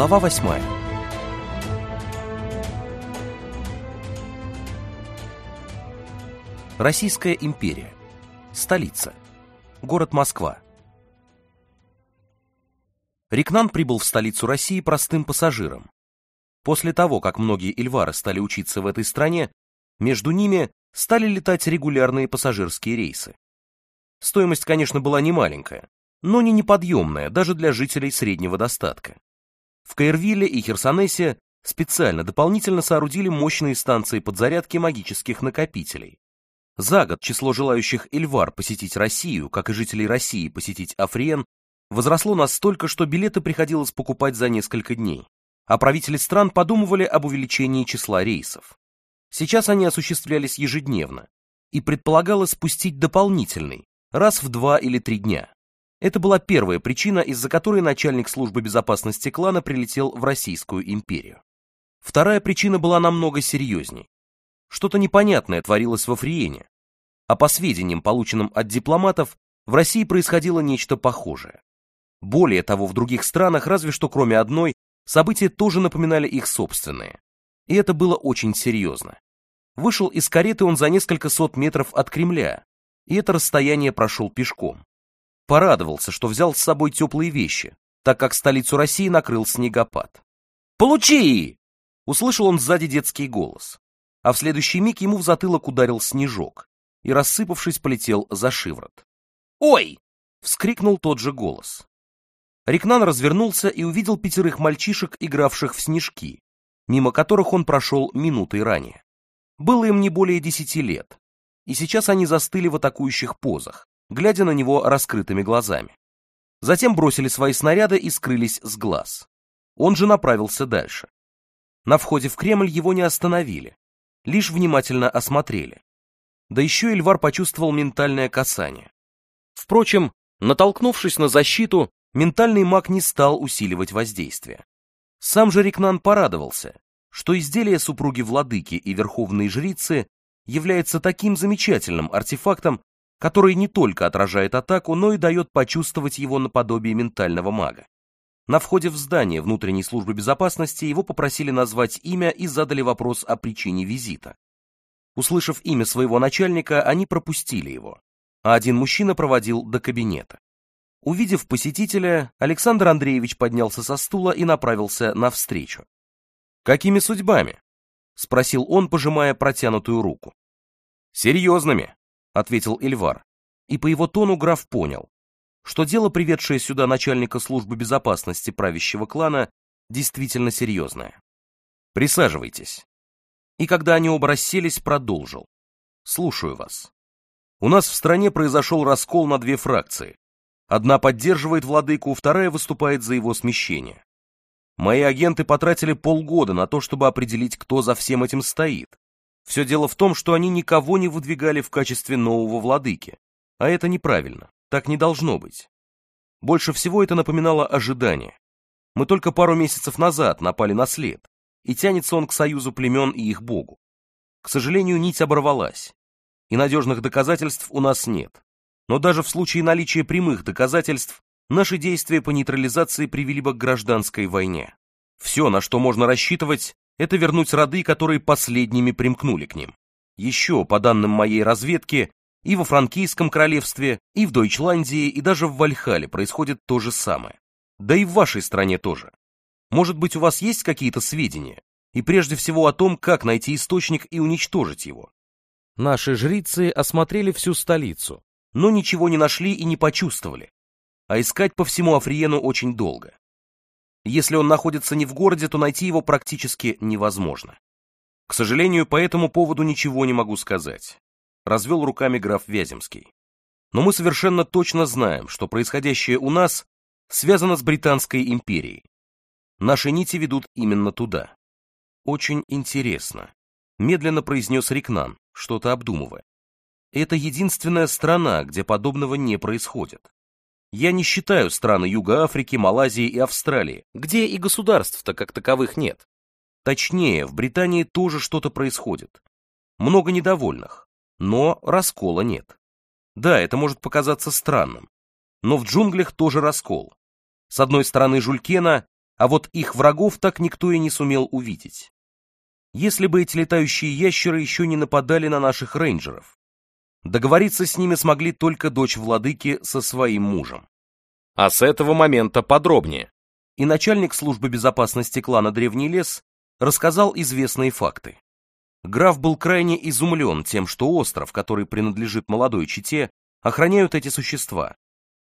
Глава восьмая Российская империя. Столица. Город Москва. Рикнан прибыл в столицу России простым пассажиром. После того, как многие эльвары стали учиться в этой стране, между ними стали летать регулярные пассажирские рейсы. Стоимость, конечно, была немаленькая, но не неподъемная даже для жителей среднего достатка. В Каирвилле и Херсонесе специально дополнительно соорудили мощные станции подзарядки магических накопителей. За год число желающих Эльвар посетить Россию, как и жителей России посетить Африен, возросло настолько, что билеты приходилось покупать за несколько дней, а правители стран подумывали об увеличении числа рейсов. Сейчас они осуществлялись ежедневно, и предполагалось спустить дополнительный, раз в два или три дня. Это была первая причина, из-за которой начальник службы безопасности клана прилетел в Российскую империю. Вторая причина была намного серьезней. Что-то непонятное творилось во Фриене, а по сведениям, полученным от дипломатов, в России происходило нечто похожее. Более того, в других странах, разве что кроме одной, события тоже напоминали их собственные. И это было очень серьезно. Вышел из кареты он за несколько сот метров от Кремля, и это расстояние прошел пешком. Порадовался, что взял с собой теплые вещи, так как столицу России накрыл снегопад. «Получи!» — услышал он сзади детский голос. А в следующий миг ему в затылок ударил снежок и, рассыпавшись, полетел за шиворот. «Ой!» — вскрикнул тот же голос. Рикнан развернулся и увидел пятерых мальчишек, игравших в снежки, мимо которых он прошел минутой ранее. Было им не более десяти лет, и сейчас они застыли в атакующих позах, глядя на него раскрытыми глазами. Затем бросили свои снаряды и скрылись с глаз. Он же направился дальше. На входе в Кремль его не остановили, лишь внимательно осмотрели. Да еще Эльвар почувствовал ментальное касание. Впрочем, натолкнувшись на защиту, ментальный маг не стал усиливать воздействие. Сам же Рикнан порадовался, что изделие супруги владыки и верховной жрицы является таким замечательным артефактом, который не только отражает атаку, но и дает почувствовать его наподобие ментального мага. На входе в здание внутренней службы безопасности его попросили назвать имя и задали вопрос о причине визита. Услышав имя своего начальника, они пропустили его, а один мужчина проводил до кабинета. Увидев посетителя, Александр Андреевич поднялся со стула и направился навстречу. «Какими судьбами?» — спросил он, пожимая протянутую руку. «Серьезными», — ответил Эльвар, и по его тону граф понял, что дело, приведшее сюда начальника службы безопасности правящего клана, действительно серьезное. «Присаживайтесь». И когда они оба расселись, продолжил. «Слушаю вас. У нас в стране произошел раскол на две фракции. Одна поддерживает владыку, вторая выступает за его смещение. Мои агенты потратили полгода на то, чтобы определить, кто за всем этим стоит, все дело в том, что они никого не выдвигали в качестве нового владыки, а это неправильно, так не должно быть. Больше всего это напоминало ожидание. Мы только пару месяцев назад напали на след, и тянется он к союзу племен и их богу. К сожалению, нить оборвалась, и надежных доказательств у нас нет. Но даже в случае наличия прямых доказательств, наши действия по нейтрализации привели бы к гражданской войне. Все, на что можно рассчитывать, это вернуть роды, которые последними примкнули к ним. Еще, по данным моей разведки, и во Франкийском королевстве, и в Дойчландии, и даже в Вальхале происходит то же самое. Да и в вашей стране тоже. Может быть, у вас есть какие-то сведения? И прежде всего о том, как найти источник и уничтожить его. Наши жрицы осмотрели всю столицу, но ничего не нашли и не почувствовали. А искать по всему Африену очень долго. Если он находится не в городе, то найти его практически невозможно. К сожалению, по этому поводу ничего не могу сказать. Развел руками граф Вяземский. Но мы совершенно точно знаем, что происходящее у нас связано с Британской империей. Наши нити ведут именно туда. Очень интересно, медленно произнес Рикнан, что-то обдумывая. Это единственная страна, где подобного не происходит. Я не считаю страны Юга Африки, Малайзии и Австралии, где и государств-то как таковых нет. Точнее, в Британии тоже что-то происходит. Много недовольных, но раскола нет. Да, это может показаться странным, но в джунглях тоже раскол. С одной стороны Жулькена, а вот их врагов так никто и не сумел увидеть. Если бы эти летающие ящеры еще не нападали на наших рейнджеров, Договориться с ними смогли только дочь владыки со своим мужем. А с этого момента подробнее. И начальник службы безопасности клана Древний лес рассказал известные факты. Граф был крайне изумлен тем, что остров, который принадлежит молодой чете, охраняют эти существа,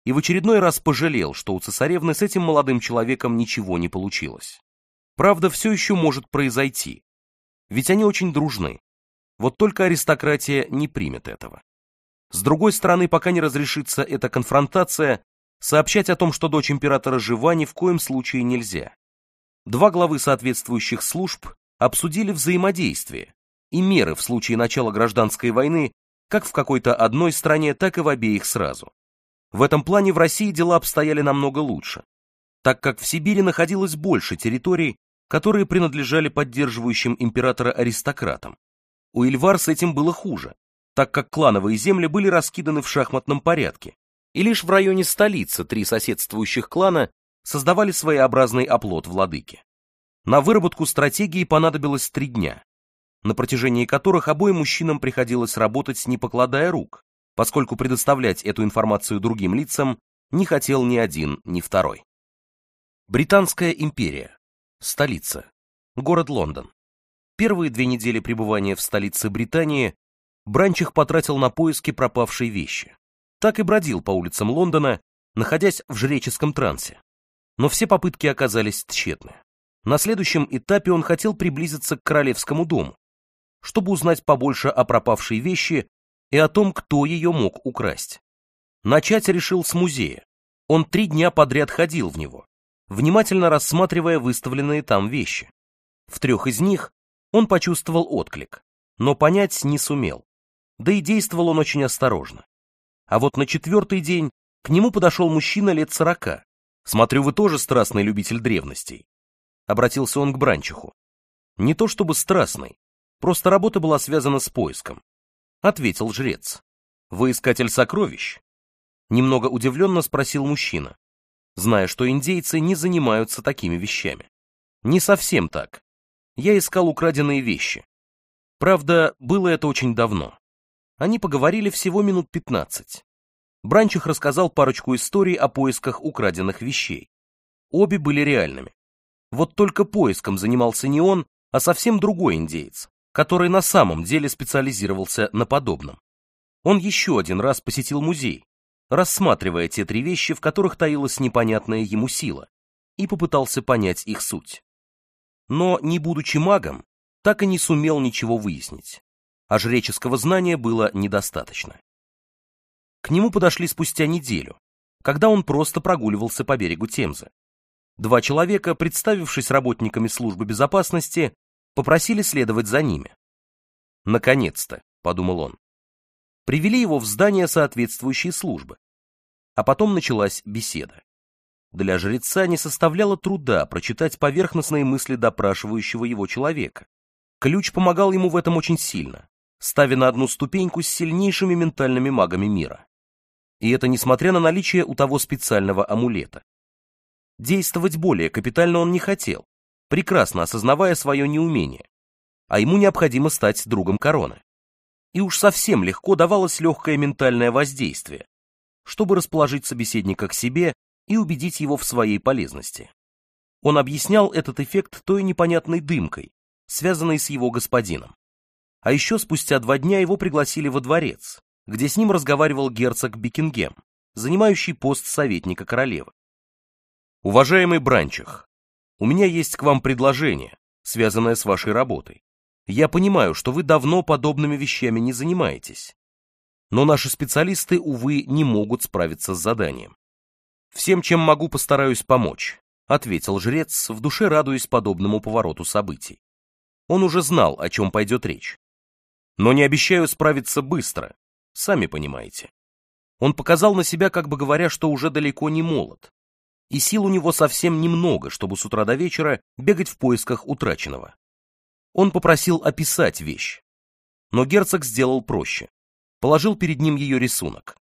и в очередной раз пожалел, что у цесаревны с этим молодым человеком ничего не получилось. Правда, все еще может произойти, ведь они очень дружны. Вот только аристократия не примет этого. С другой стороны, пока не разрешится эта конфронтация, сообщать о том, что дочь императора жива, ни в коем случае нельзя. Два главы соответствующих служб обсудили взаимодействие и меры в случае начала гражданской войны как в какой-то одной стране, так и в обеих сразу. В этом плане в России дела обстояли намного лучше, так как в Сибири находилось больше территорий, которые принадлежали поддерживающим императора аристократам. У Ильвар с этим было хуже, так как клановые земли были раскиданы в шахматном порядке, и лишь в районе столицы три соседствующих клана создавали своеобразный оплот владыки. На выработку стратегии понадобилось три дня, на протяжении которых обоим мужчинам приходилось работать, не покладая рук, поскольку предоставлять эту информацию другим лицам не хотел ни один, ни второй. Британская империя. Столица. Город Лондон. Первые две недели пребывания в столице Британии Бранчих потратил на поиски пропавшей вещи. Так и бродил по улицам Лондона, находясь в жреческом трансе. Но все попытки оказались тщетны. На следующем этапе он хотел приблизиться к королевскому дому, чтобы узнать побольше о пропавшей вещи и о том, кто ее мог украсть. Начать решил с музея. Он три дня подряд ходил в него, внимательно рассматривая выставленные там вещи. В трех из них он почувствовал отклик, но понять не сумел да и действовал он очень осторожно. А вот на четвертый день к нему подошел мужчина лет сорока. «Смотрю, вы тоже страстный любитель древностей», — обратился он к Бранчиху. «Не то чтобы страстный, просто работа была связана с поиском», — ответил жрец. «Вы искатель сокровищ?» Немного удивленно спросил мужчина, зная, что индейцы не занимаются такими вещами. «Не совсем так. Я искал украденные вещи. Правда, было это очень давно они поговорили всего минут 15. Бранчих рассказал парочку историй о поисках украденных вещей. Обе были реальными. Вот только поиском занимался не он, а совсем другой индеец, который на самом деле специализировался на подобном. Он еще один раз посетил музей, рассматривая те три вещи, в которых таилась непонятная ему сила, и попытался понять их суть. Но, не будучи магом, так и не сумел ничего выяснить а жреческого знания было недостаточно. К нему подошли спустя неделю, когда он просто прогуливался по берегу Темзы. Два человека, представившись работниками службы безопасности, попросили следовать за ними. «Наконец-то», — подумал он. Привели его в здание соответствующей службы. А потом началась беседа. Для жреца не составляло труда прочитать поверхностные мысли допрашивающего его человека. Ключ помогал ему в этом очень сильно ставя на одну ступеньку с сильнейшими ментальными магами мира. И это несмотря на наличие у того специального амулета. Действовать более капитально он не хотел, прекрасно осознавая свое неумение, а ему необходимо стать другом короны. И уж совсем легко давалось легкое ментальное воздействие, чтобы расположить собеседника к себе и убедить его в своей полезности. Он объяснял этот эффект той непонятной дымкой, связанной с его господином. А еще спустя два дня его пригласили во дворец, где с ним разговаривал герцог Бикингем, занимающий пост советника королевы. Уважаемый Бранчих, у меня есть к вам предложение, связанное с вашей работой. Я понимаю, что вы давно подобными вещами не занимаетесь, но наши специалисты, увы, не могут справиться с заданием. «Всем, чем могу, постараюсь помочь», — ответил жрец, в душе радуясь подобному повороту событий. Он уже знал, о чем пойдет речь но не обещаю справиться быстро, сами понимаете. Он показал на себя, как бы говоря, что уже далеко не молод. И сил у него совсем немного, чтобы с утра до вечера бегать в поисках утраченного. Он попросил описать вещь. Но герцог сделал проще. Положил перед ним ее рисунок.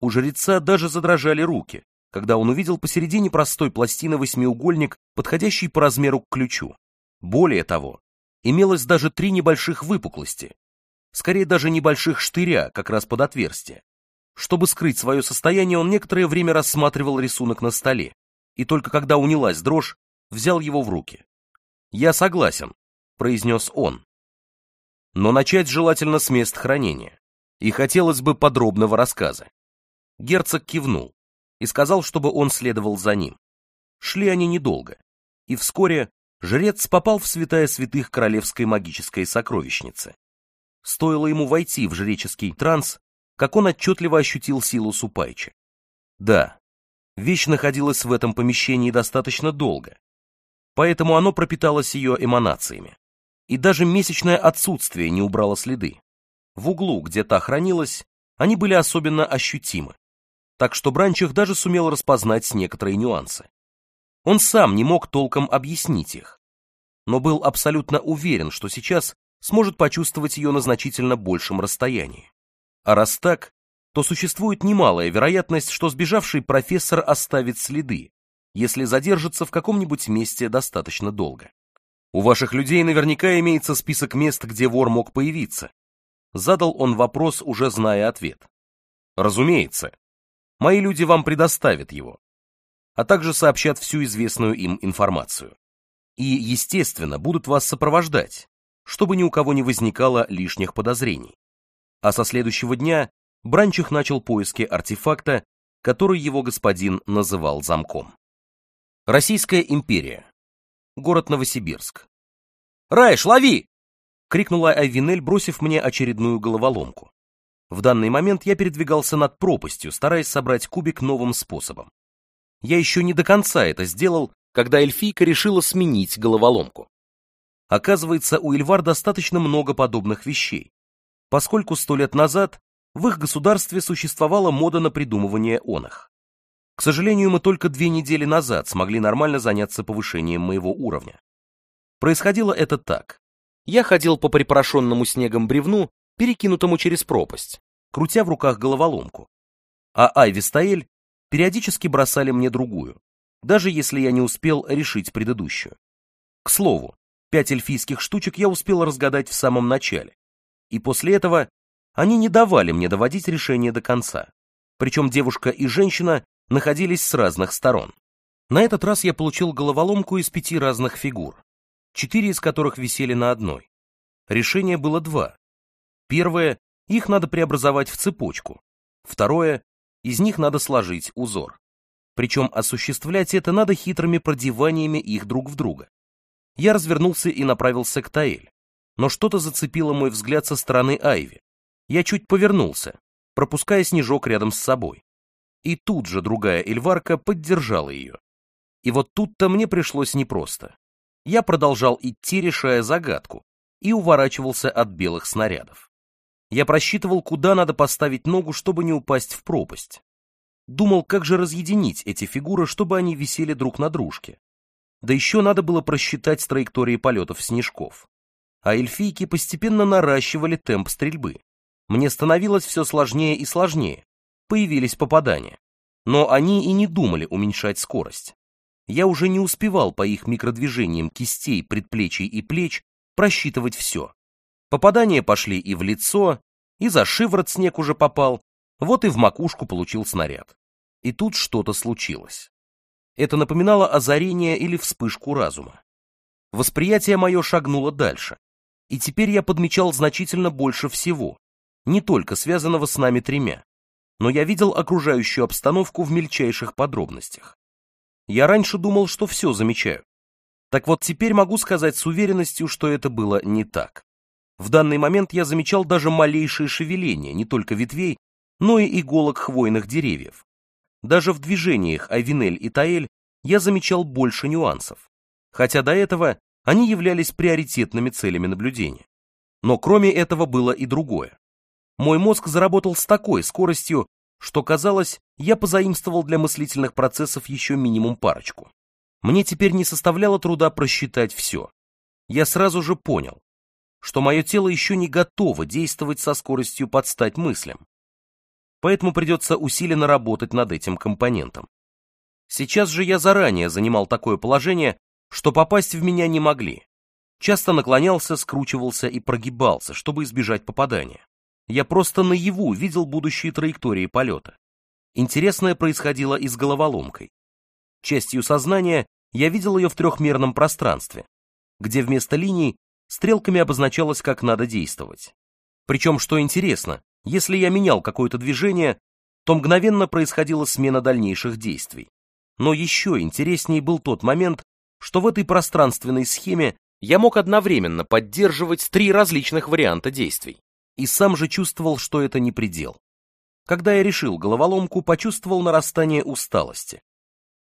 У жреца даже задрожали руки, когда он увидел посередине простой пластины восьмиугольник, подходящий по размеру к ключу. Более того, имелось даже три небольших выпуклости, скорее даже небольших штыря как раз под отверстие. Чтобы скрыть свое состояние, он некоторое время рассматривал рисунок на столе, и только когда унялась дрожь, взял его в руки. «Я согласен», — произнес он. Но начать желательно с мест хранения, и хотелось бы подробного рассказа. Герцог кивнул и сказал, чтобы он следовал за ним. Шли они недолго, и вскоре жрец попал в святая святых королевской магической сокровищницы. Стоило ему войти в жреческий транс, как он отчетливо ощутил силу Супайчи. Да, вещь находилась в этом помещении достаточно долго, поэтому оно пропиталось ее эманациями. И даже месячное отсутствие не убрало следы. В углу, где та хранилась, они были особенно ощутимы, так что Бранчих даже сумел распознать некоторые нюансы. Он сам не мог толком объяснить их, но был абсолютно уверен, что сейчас сможет почувствовать ее на значительно большем расстоянии. А раз так, то существует немалая вероятность, что сбежавший профессор оставит следы, если задержится в каком-нибудь месте достаточно долго. У ваших людей наверняка имеется список мест, где вор мог появиться. Задал он вопрос, уже зная ответ. Разумеется. Мои люди вам предоставят его, а также сообщат всю известную им информацию. И, естественно, будут вас сопровождать, чтобы ни у кого не возникало лишних подозрений. А со следующего дня Бранчих начал поиски артефакта, который его господин называл замком. Российская империя. Город Новосибирск. Райш, лови!» — крикнула Айвинель, бросив мне очередную головоломку. В данный момент я передвигался над пропастью, стараясь собрать кубик новым способом. Я еще не до конца это сделал, когда эльфийка решила сменить головоломку. Оказывается, у Эльвар достаточно много подобных вещей, поскольку сто лет назад в их государстве существовала мода на придумывание оных. К сожалению, мы только две недели назад смогли нормально заняться повышением моего уровня. Происходило это так. Я ходил по припорошенному снегом бревну, перекинутому через пропасть, крутя в руках головоломку. А Айви Стаэль периодически бросали мне другую, даже если я не успел решить предыдущую. К слову, Пять эльфийских штучек я успел разгадать в самом начале, и после этого они не давали мне доводить решение до конца. Причем девушка и женщина находились с разных сторон. На этот раз я получил головоломку из пяти разных фигур, четыре из которых висели на одной. Решение было два. Первое — их надо преобразовать в цепочку. Второе — из них надо сложить узор. Причем осуществлять это надо хитрыми продеваниями их друг в друга я развернулся и направился к Таэль. Но что-то зацепило мой взгляд со стороны Айви. Я чуть повернулся, пропуская снежок рядом с собой. И тут же другая эльварка поддержала ее. И вот тут-то мне пришлось непросто. Я продолжал идти, решая загадку, и уворачивался от белых снарядов. Я просчитывал, куда надо поставить ногу, чтобы не упасть в пропасть. Думал, как же разъединить эти фигуры, чтобы они висели друг на дружке. Да еще надо было просчитать траектории полетов снежков. А эльфийки постепенно наращивали темп стрельбы. Мне становилось все сложнее и сложнее. Появились попадания. Но они и не думали уменьшать скорость. Я уже не успевал по их микродвижениям кистей, предплечий и плеч просчитывать все. Попадания пошли и в лицо, и за шиворот снег уже попал, вот и в макушку получил снаряд. И тут что-то случилось. Это напоминало озарение или вспышку разума. Восприятие мое шагнуло дальше, и теперь я подмечал значительно больше всего, не только связанного с нами тремя, но я видел окружающую обстановку в мельчайших подробностях. Я раньше думал, что все замечаю. Так вот, теперь могу сказать с уверенностью, что это было не так. В данный момент я замечал даже малейшие шевеления не только ветвей, но и иголок хвойных деревьев, даже в движениях Айвинель и Таэль я замечал больше нюансов, хотя до этого они являлись приоритетными целями наблюдения. Но кроме этого было и другое. Мой мозг заработал с такой скоростью, что казалось, я позаимствовал для мыслительных процессов еще минимум парочку. Мне теперь не составляло труда просчитать все. Я сразу же понял, что мое тело еще не готово действовать со скоростью под стать мыслям, поэтому придется усиленно работать над этим компонентом. Сейчас же я заранее занимал такое положение, что попасть в меня не могли. Часто наклонялся, скручивался и прогибался, чтобы избежать попадания. Я просто наяву видел будущие траектории полета. Интересное происходило и с головоломкой. Частью сознания я видел ее в трехмерном пространстве, где вместо линий стрелками обозначалось, как надо действовать. Причем, что интересно, если я менял какое-то движение, то мгновенно происходила смена дальнейших действий. Но еще интереснее был тот момент, что в этой пространственной схеме я мог одновременно поддерживать три различных варианта действий. И сам же чувствовал, что это не предел. Когда я решил головоломку, почувствовал нарастание усталости.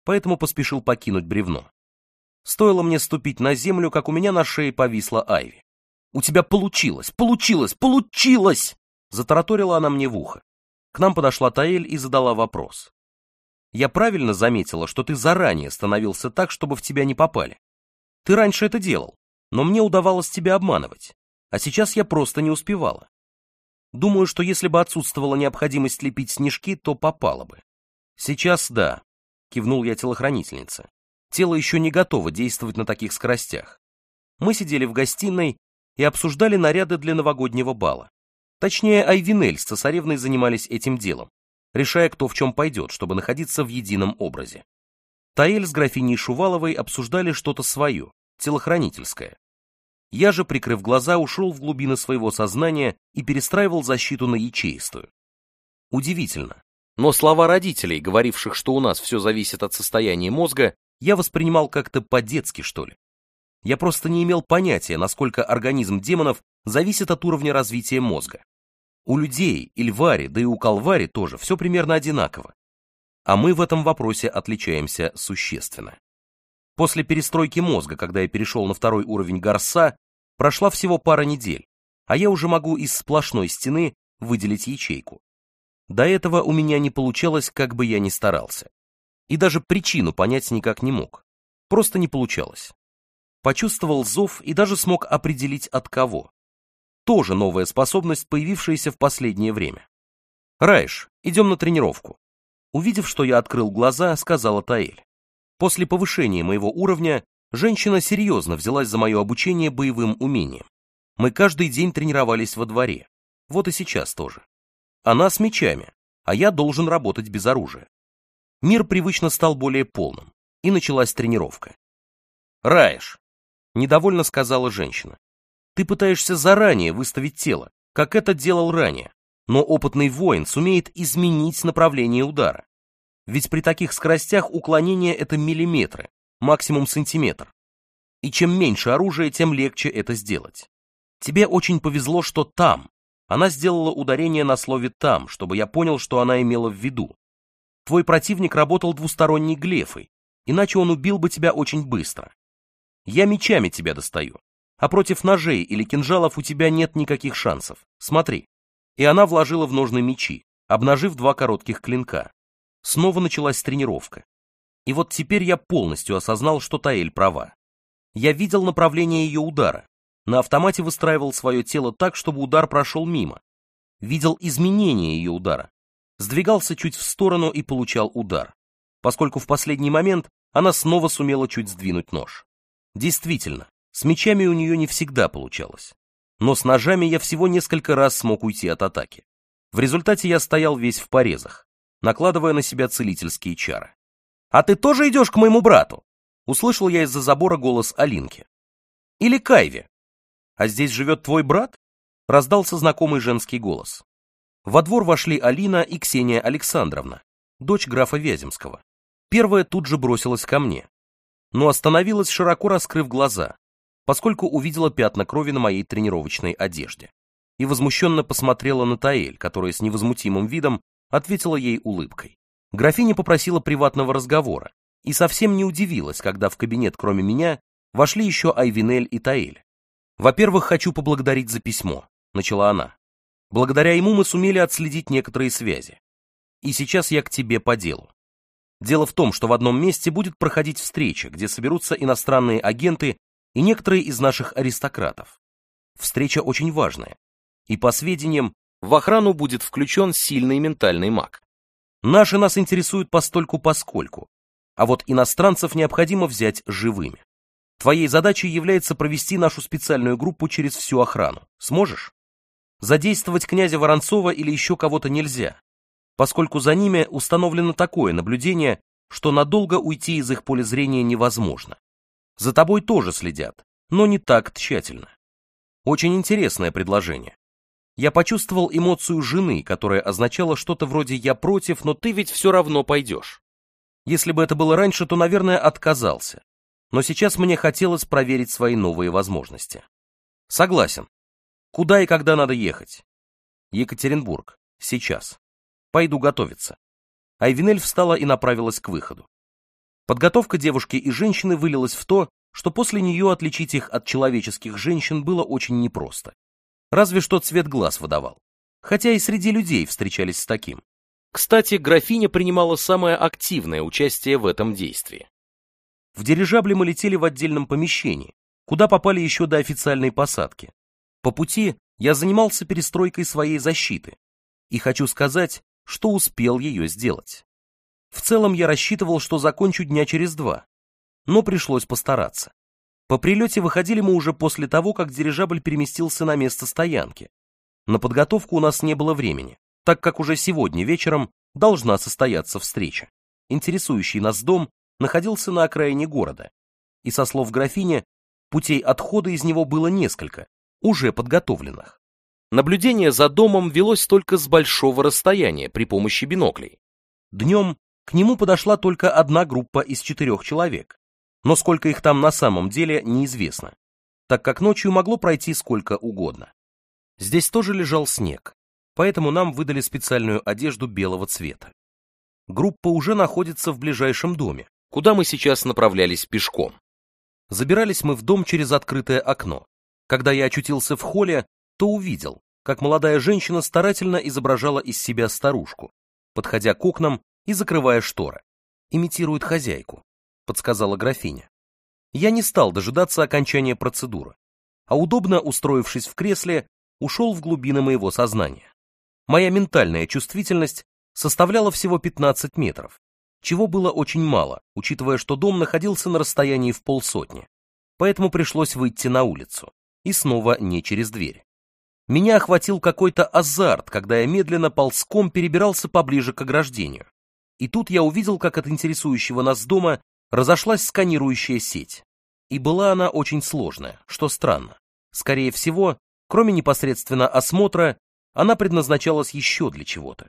Поэтому поспешил покинуть бревно. Стоило мне ступить на землю, как у меня на шее повисла Айви. «У тебя получилось! Получилось! Получилось!» Затараторила она мне в ухо. К нам подошла Таэль и задала вопрос. «Я правильно заметила, что ты заранее становился так, чтобы в тебя не попали. Ты раньше это делал, но мне удавалось тебя обманывать, а сейчас я просто не успевала. Думаю, что если бы отсутствовала необходимость лепить снежки, то попала бы. Сейчас да, кивнул я телохранительнице. Тело еще не готово действовать на таких скоростях. Мы сидели в гостиной и обсуждали наряды для новогоднего бала. Точнее, Айвинель с цесаревной занимались этим делом, решая, кто в чем пойдет, чтобы находиться в едином образе. Таэль с графиней Шуваловой обсуждали что-то свое, телохранительское. Я же, прикрыв глаза, ушел в глубины своего сознания и перестраивал защиту на ячеистую. Удивительно, но слова родителей, говоривших, что у нас все зависит от состояния мозга, я воспринимал как-то по-детски, что ли. Я просто не имел понятия, насколько организм демонов зависит от уровня развития мозга. У людей, Ильвари, да и у Калвари тоже все примерно одинаково. А мы в этом вопросе отличаемся существенно. После перестройки мозга, когда я перешел на второй уровень горса, прошла всего пара недель, а я уже могу из сплошной стены выделить ячейку. До этого у меня не получалось, как бы я ни старался. И даже причину понять никак не мог. Просто не получалось. Почувствовал зов и даже смог определить от кого тоже новая способность, появившаяся в последнее время. Раиш, идем на тренировку». Увидев, что я открыл глаза, сказала Таэль. После повышения моего уровня женщина серьезно взялась за мое обучение боевым умениям. Мы каждый день тренировались во дворе. Вот и сейчас тоже. Она с мечами, а я должен работать без оружия. Мир привычно стал более полным, и началась тренировка. Раиш, — недовольно сказала женщина. Ты пытаешься заранее выставить тело, как это делал ранее, но опытный воин сумеет изменить направление удара. Ведь при таких скоростях уклонение это миллиметры, максимум сантиметр. И чем меньше оружия, тем легче это сделать. Тебе очень повезло, что там. Она сделала ударение на слове «там», чтобы я понял, что она имела в виду. Твой противник работал двусторонней глефой, иначе он убил бы тебя очень быстро. Я мечами тебя достаю, а против ножей или кинжалов у тебя нет никаких шансов. Смотри. И она вложила в ножны мечи, обнажив два коротких клинка. Снова началась тренировка. И вот теперь я полностью осознал, что Таэль права. Я видел направление ее удара. На автомате выстраивал свое тело так, чтобы удар прошел мимо. Видел изменение ее удара. Сдвигался чуть в сторону и получал удар. Поскольку в последний момент она снова сумела чуть сдвинуть нож. Действительно, с мечами у нее не всегда получалось, но с ножами я всего несколько раз смог уйти от атаки. В результате я стоял весь в порезах, накладывая на себя целительские чары. «А ты тоже идешь к моему брату?» Услышал я из-за забора голос Алинки. «Или Кайве? «А здесь живет твой брат?» Раздался знакомый женский голос. Во двор вошли Алина и Ксения Александровна, дочь графа Вяземского. Первая тут же бросилась ко мне, но остановилась, широко раскрыв глаза, поскольку увидела пятна крови на моей тренировочной одежде. И возмущенно посмотрела на Таэль, которая с невозмутимым видом ответила ей улыбкой. Графиня попросила приватного разговора и совсем не удивилась, когда в кабинет, кроме меня, вошли еще Айвинель и Таэль. «Во-первых, хочу поблагодарить за письмо», — начала она. «Благодаря ему мы сумели отследить некоторые связи. И сейчас я к тебе по делу. Дело в том, что в одном месте будет проходить встреча, где соберутся иностранные агенты и некоторые из наших аристократов. Встреча очень важная, и по сведениям, в охрану будет включен сильный ментальный маг. Наши нас интересуют постольку-поскольку, а вот иностранцев необходимо взять живыми. Твоей задачей является провести нашу специальную группу через всю охрану. Сможешь? Задействовать князя Воронцова или еще кого-то нельзя, поскольку за ними установлено такое наблюдение, что надолго уйти из их поля зрения невозможно. За тобой тоже следят, но не так тщательно. Очень интересное предложение. Я почувствовал эмоцию жены, которая означала что-то вроде «я против, но ты ведь все равно пойдешь». Если бы это было раньше, то, наверное, отказался. Но сейчас мне хотелось проверить свои новые возможности. Согласен. Куда и когда надо ехать? Екатеринбург. Сейчас. Пойду готовиться. Айвинель встала и направилась к выходу. Подготовка девушки и женщины вылилась в то, что после нее отличить их от человеческих женщин было очень непросто. Разве что цвет глаз выдавал. Хотя и среди людей встречались с таким. Кстати, графиня принимала самое активное участие в этом действии. В дирижабле мы летели в отдельном помещении, куда попали еще до официальной посадки. По пути я занимался перестройкой своей защиты. И хочу сказать, что успел ее сделать. В целом я рассчитывал, что закончу дня через два, но пришлось постараться. По прилете выходили мы уже после того, как дирижабль переместился на место стоянки. На подготовку у нас не было времени, так как уже сегодня вечером должна состояться встреча. Интересующий нас дом находился на окраине города, и, со слов графини, путей отхода из него было несколько, уже подготовленных. Наблюдение за домом велось только с большого расстояния при помощи биноклей. Днем к нему подошла только одна группа из четырех человек, но сколько их там на самом деле неизвестно, так как ночью могло пройти сколько угодно. Здесь тоже лежал снег, поэтому нам выдали специальную одежду белого цвета. Группа уже находится в ближайшем доме, куда мы сейчас направлялись пешком. Забирались мы в дом через открытое окно. Когда я очутился в холле, то увидел, как молодая женщина старательно изображала из себя старушку, подходя к окнам и закрывая шторы. Имитирует хозяйку, подсказала графиня. Я не стал дожидаться окончания процедуры, а удобно устроившись в кресле, ушел в глубины моего сознания. Моя ментальная чувствительность составляла всего 15 метров, чего было очень мало, учитывая, что дом находился на расстоянии в полсотни, поэтому пришлось выйти на улицу, и снова не через дверь. Меня охватил какой-то азарт, когда я медленно ползком перебирался поближе к ограждению, и тут я увидел, как от интересующего нас дома разошлась сканирующая сеть. И была она очень сложная, что странно. Скорее всего, кроме непосредственно осмотра, она предназначалась еще для чего-то.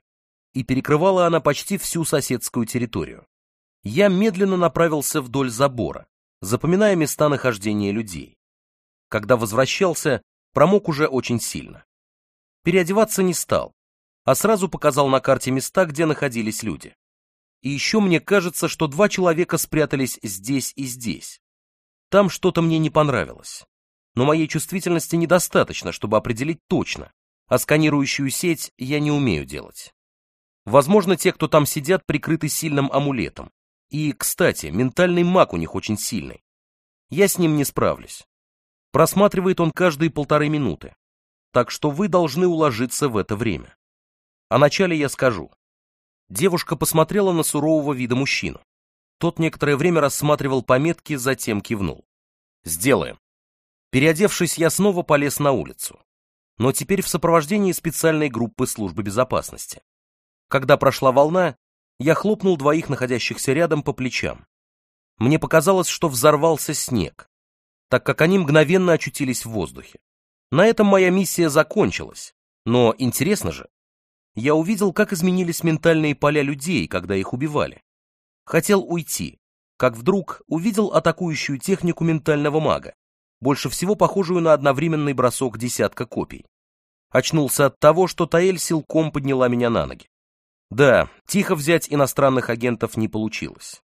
И перекрывала она почти всю соседскую территорию. Я медленно направился вдоль забора, запоминая места нахождения людей. Когда возвращался, промок уже очень сильно. Переодеваться не стал, а сразу показал на карте места, где находились люди. И еще мне кажется, что два человека спрятались здесь и здесь. Там что-то мне не понравилось. Но моей чувствительности недостаточно, чтобы определить точно, а сканирующую сеть я не умею делать. Возможно, те, кто там сидят, прикрыты сильным амулетом. И, кстати, ментальный маг у них очень сильный. Я с ним не справлюсь. Просматривает он каждые полторы минуты. Так что вы должны уложиться в это время. О начале я скажу. Девушка посмотрела на сурового вида мужчину. Тот некоторое время рассматривал пометки, затем кивнул. «Сделаем». Переодевшись, я снова полез на улицу. Но теперь в сопровождении специальной группы службы безопасности. Когда прошла волна, я хлопнул двоих находящихся рядом по плечам. Мне показалось, что взорвался снег, так как они мгновенно очутились в воздухе. На этом моя миссия закончилась, но интересно же, я увидел, как изменились ментальные поля людей, когда их убивали. Хотел уйти, как вдруг увидел атакующую технику ментального мага, больше всего похожую на одновременный бросок десятка копий. Очнулся от того, что Таэль силком подняла меня на ноги. Да, тихо взять иностранных агентов не получилось.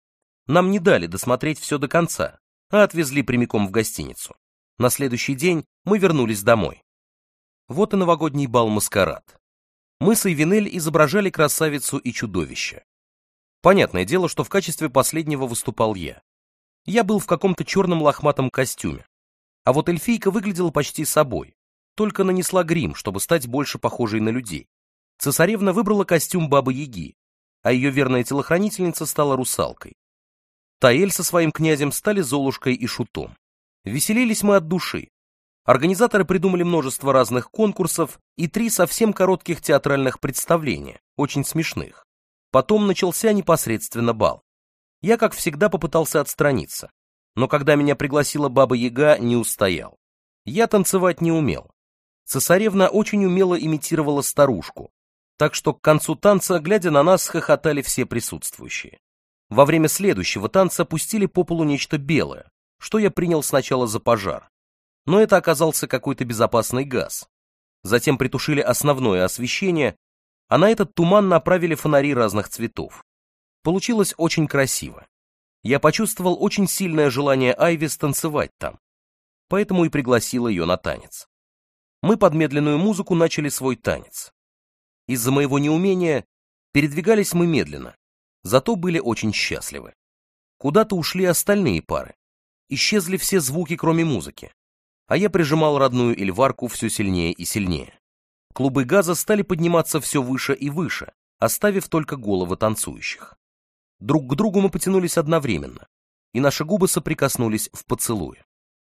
Нам не дали досмотреть все до конца, а отвезли прямиком в гостиницу. На следующий день мы вернулись домой. Вот и новогодний бал-маскарад. Мысы и Винель изображали красавицу и чудовище. Понятное дело, что в качестве последнего выступал я. Я был в каком-то черном лохматом костюме. А вот эльфийка выглядела почти собой, только нанесла грим, чтобы стать больше похожей на людей. Цесаревна выбрала костюм бабы-яги, а ее верная телохранительница стала русалкой. Таэль со своим князем стали Золушкой и Шутом. Веселились мы от души, Организаторы придумали множество разных конкурсов и три совсем коротких театральных представления, очень смешных. Потом начался непосредственно бал. Я, как всегда, попытался отстраниться, но когда меня пригласила Баба Яга, не устоял. Я танцевать не умел. Цесаревна очень умело имитировала старушку, так что к концу танца, глядя на нас, хохотали все присутствующие. Во время следующего танца пустили по полу нечто белое, что я принял сначала за пожар но это оказался какой-то безопасный газ. Затем притушили основное освещение, а на этот туман направили фонари разных цветов. Получилось очень красиво. Я почувствовал очень сильное желание Айви станцевать там, поэтому и пригласил ее на танец. Мы под медленную музыку начали свой танец. Из-за моего неумения передвигались мы медленно, зато были очень счастливы. Куда-то ушли остальные пары. Исчезли все звуки, кроме музыки а я прижимал родную Эльварку все сильнее и сильнее. Клубы газа стали подниматься все выше и выше, оставив только головы танцующих. Друг к другу мы потянулись одновременно, и наши губы соприкоснулись в поцелуе.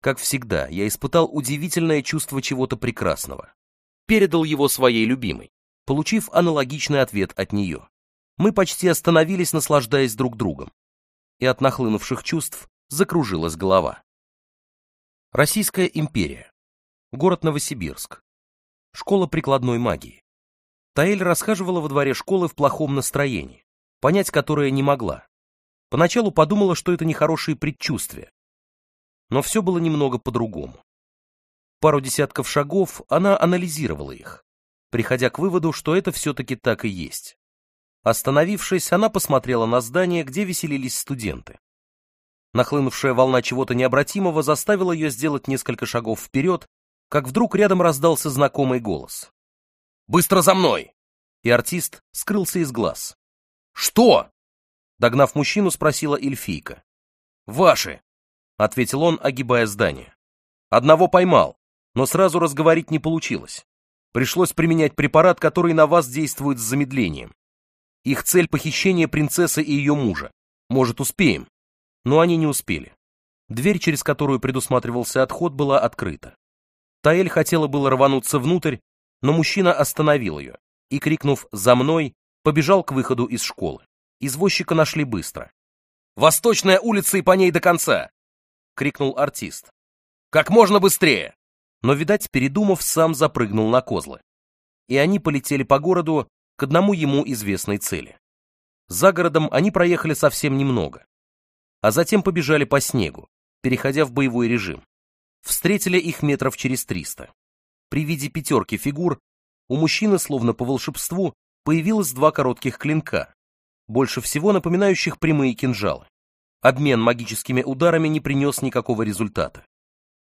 Как всегда, я испытал удивительное чувство чего-то прекрасного. Передал его своей любимой, получив аналогичный ответ от нее. Мы почти остановились, наслаждаясь друг другом. И от нахлынувших чувств закружилась голова. Российская империя. Город Новосибирск. Школа прикладной магии. Таэль расхаживала во дворе школы в плохом настроении, понять которое не могла. Поначалу подумала, что это нехорошие предчувствия. Но все было немного по-другому. Пару десятков шагов она анализировала их, приходя к выводу, что это все-таки так и есть. Остановившись, она посмотрела на здание, где веселились студенты. Нахлынувшая волна чего-то необратимого заставила ее сделать несколько шагов вперед, как вдруг рядом раздался знакомый голос. «Быстро за мной!» И артист скрылся из глаз. «Что?» Догнав мужчину, спросила эльфийка. «Ваши!» — ответил он, огибая здание. «Одного поймал, но сразу разговорить не получилось. Пришлось применять препарат, который на вас действует с замедлением. Их цель — похищение принцессы и ее мужа. Может, успеем?» но они не успели. Дверь, через которую предусматривался отход, была открыта. Таэль хотела было рвануться внутрь, но мужчина остановил ее и, крикнув «За мной!», побежал к выходу из школы. Извозчика нашли быстро. «Восточная улица и по ней до конца!» — крикнул артист. «Как можно быстрее!» Но, видать, передумав, сам запрыгнул на козлы. И они полетели по городу к одному ему известной цели. За городом они проехали совсем немного, а затем побежали по снегу, переходя в боевой режим. Встретили их метров через триста. При виде пятерки фигур у мужчины, словно по волшебству, появилось два коротких клинка, больше всего напоминающих прямые кинжалы. Обмен магическими ударами не принес никакого результата.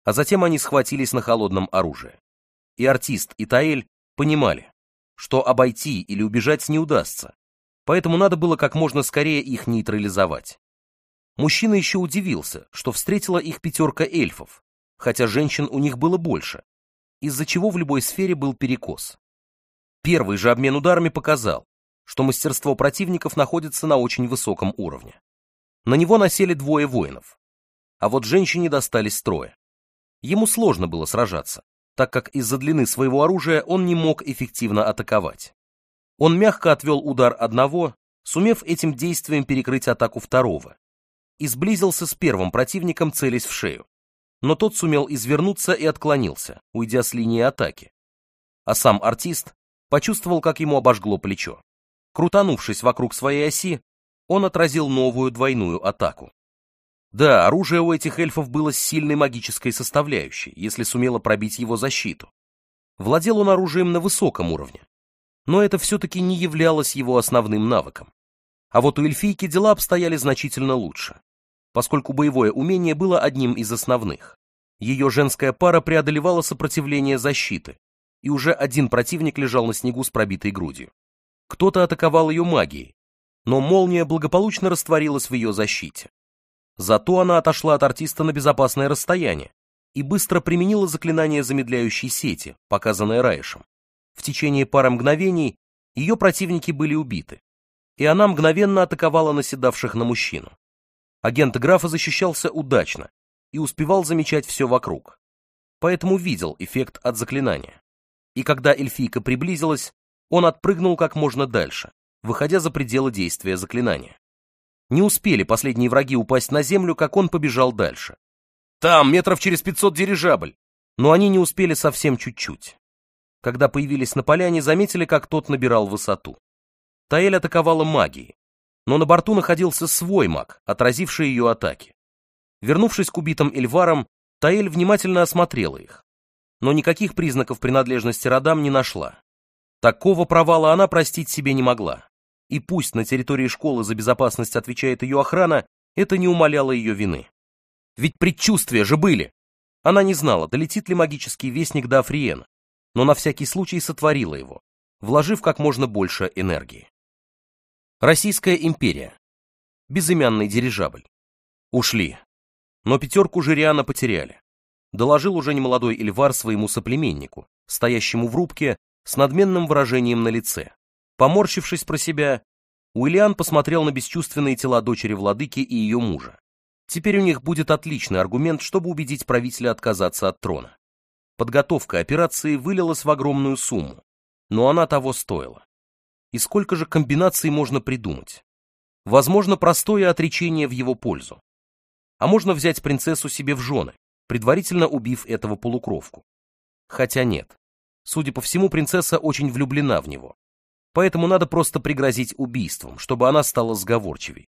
А затем они схватились на холодном оружии. И артист, и Таэль понимали, что обойти или убежать не удастся, поэтому надо было как можно скорее их нейтрализовать. Мужчина еще удивился, что встретила их пятерка эльфов, хотя женщин у них было больше, из-за чего в любой сфере был перекос. Первый же обмен ударами показал, что мастерство противников находится на очень высоком уровне. На него насели двое воинов, а вот женщине достались трое. Ему сложно было сражаться, так как из-за длины своего оружия он не мог эффективно атаковать. Он мягко отвел удар одного, сумев этим действием перекрыть атаку второго, и сблизился с первым противником, целясь в шею. Но тот сумел извернуться и отклонился, уйдя с линии атаки. А сам артист почувствовал, как ему обожгло плечо. Крутанувшись вокруг своей оси, он отразил новую двойную атаку. Да, оружие у этих эльфов было с сильной магической составляющей, если сумело пробить его защиту. Владел он оружием на высоком уровне, но это все-таки не являлось его основным навыком. А вот у эльфийки дела обстояли значительно лучше, поскольку боевое умение было одним из основных. Ее женская пара преодолевала сопротивление защиты, и уже один противник лежал на снегу с пробитой грудью. Кто-то атаковал ее магией, но молния благополучно растворилась в ее защите. Зато она отошла от артиста на безопасное расстояние и быстро применила заклинание замедляющей сети, показанное Райшем. В течение пары мгновений ее противники были убиты, и она мгновенно атаковала наседавших на мужчину. Агент графа защищался удачно и успевал замечать все вокруг, поэтому видел эффект от заклинания. И когда эльфийка приблизилась, он отпрыгнул как можно дальше, выходя за пределы действия заклинания. Не успели последние враги упасть на землю, как он побежал дальше. «Там, метров через пятьсот дирижабль!» Но они не успели совсем чуть-чуть. Когда появились на поляне, заметили, как тот набирал высоту. Таэль атаковала магией, но на борту находился свой маг, отразивший ее атаки. Вернувшись к убитым Эльварам, Таэль внимательно осмотрела их, но никаких признаков принадлежности родам не нашла. Такого провала она простить себе не могла, и пусть на территории школы за безопасность отвечает ее охрана, это не умаляло ее вины. Ведь предчувствия же были! Она не знала, долетит ли магический вестник до Африена, но на всякий случай сотворила его, вложив как можно больше энергии. Российская империя. Безымянный дирижабль. Ушли. Но пятерку Жириана потеряли. Доложил уже немолодой Эльвар своему соплеменнику, стоящему в рубке, с надменным выражением на лице. Поморщившись про себя, Уильян посмотрел на бесчувственные тела дочери владыки и ее мужа. Теперь у них будет отличный аргумент, чтобы убедить правителя отказаться от трона. Подготовка операции вылилась в огромную сумму, но она того стоила и сколько же комбинаций можно придумать. Возможно, простое отречение в его пользу. А можно взять принцессу себе в жены, предварительно убив этого полукровку. Хотя нет. Судя по всему, принцесса очень влюблена в него. Поэтому надо просто пригрозить убийством, чтобы она стала сговорчивей.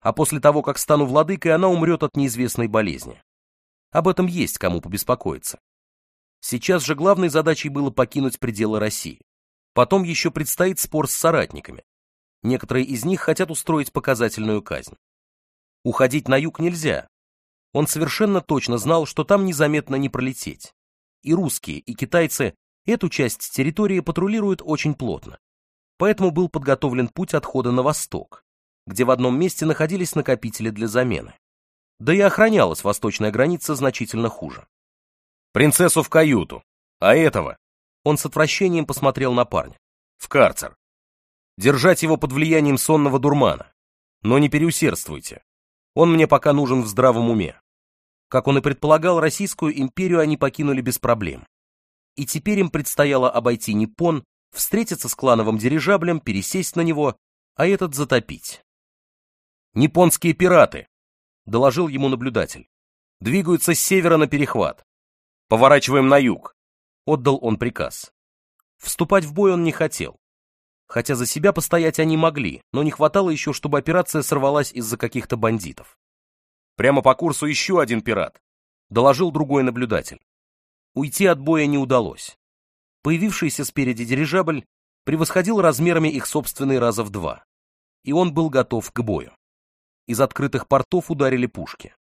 А после того, как стану владыкой, она умрет от неизвестной болезни. Об этом есть кому побеспокоиться. Сейчас же главной задачей было покинуть пределы России. Потом еще предстоит спор с соратниками. Некоторые из них хотят устроить показательную казнь. Уходить на юг нельзя. Он совершенно точно знал, что там незаметно не пролететь. И русские, и китайцы эту часть территории патрулируют очень плотно. Поэтому был подготовлен путь отхода на восток, где в одном месте находились накопители для замены. Да и охранялась восточная граница значительно хуже. «Принцессу в каюту, а этого он с отвращением посмотрел на парня. В карцер. Держать его под влиянием сонного дурмана. Но не переусердствуйте. Он мне пока нужен в здравом уме. Как он и предполагал, Российскую империю они покинули без проблем. И теперь им предстояло обойти Непон, встретиться с клановым дирижаблем, пересесть на него, а этот затопить. «Японские пираты», — доложил ему наблюдатель, — «двигаются с севера на перехват. Поворачиваем на юг отдал он приказ. Вступать в бой он не хотел. Хотя за себя постоять они могли, но не хватало еще, чтобы операция сорвалась из-за каких-то бандитов. «Прямо по курсу еще один пират», — доложил другой наблюдатель. Уйти от боя не удалось. Появившийся спереди дирижабль превосходил размерами их собственный раза в два, и он был готов к бою. Из открытых портов ударили пушки.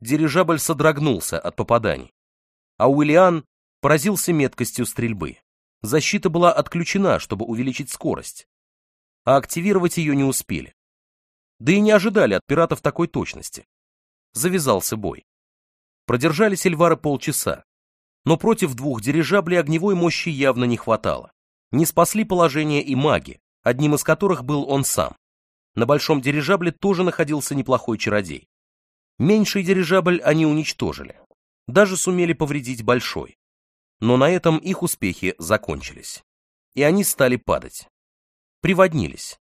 Дирижабль содрогнулся от попаданий, а Уильян поразился меткостью стрельбы. Защита была отключена, чтобы увеличить скорость, а активировать ее не успели. Да и не ожидали от пиратов такой точности. Завязался бой. Продержались эльвары полчаса, но против двух дирижаблей огневой мощи явно не хватало. Не спасли положение и маги, одним из которых был он сам. На большом дирижабле тоже находился неплохой чародей. Меньший дирижабль они уничтожили. Даже сумели повредить большой но на этом их успехи закончились. И они стали падать. Приводнились.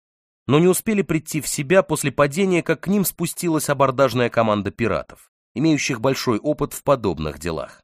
Но не успели прийти в себя после падения, как к ним спустилась абордажная команда пиратов, имеющих большой опыт в подобных делах.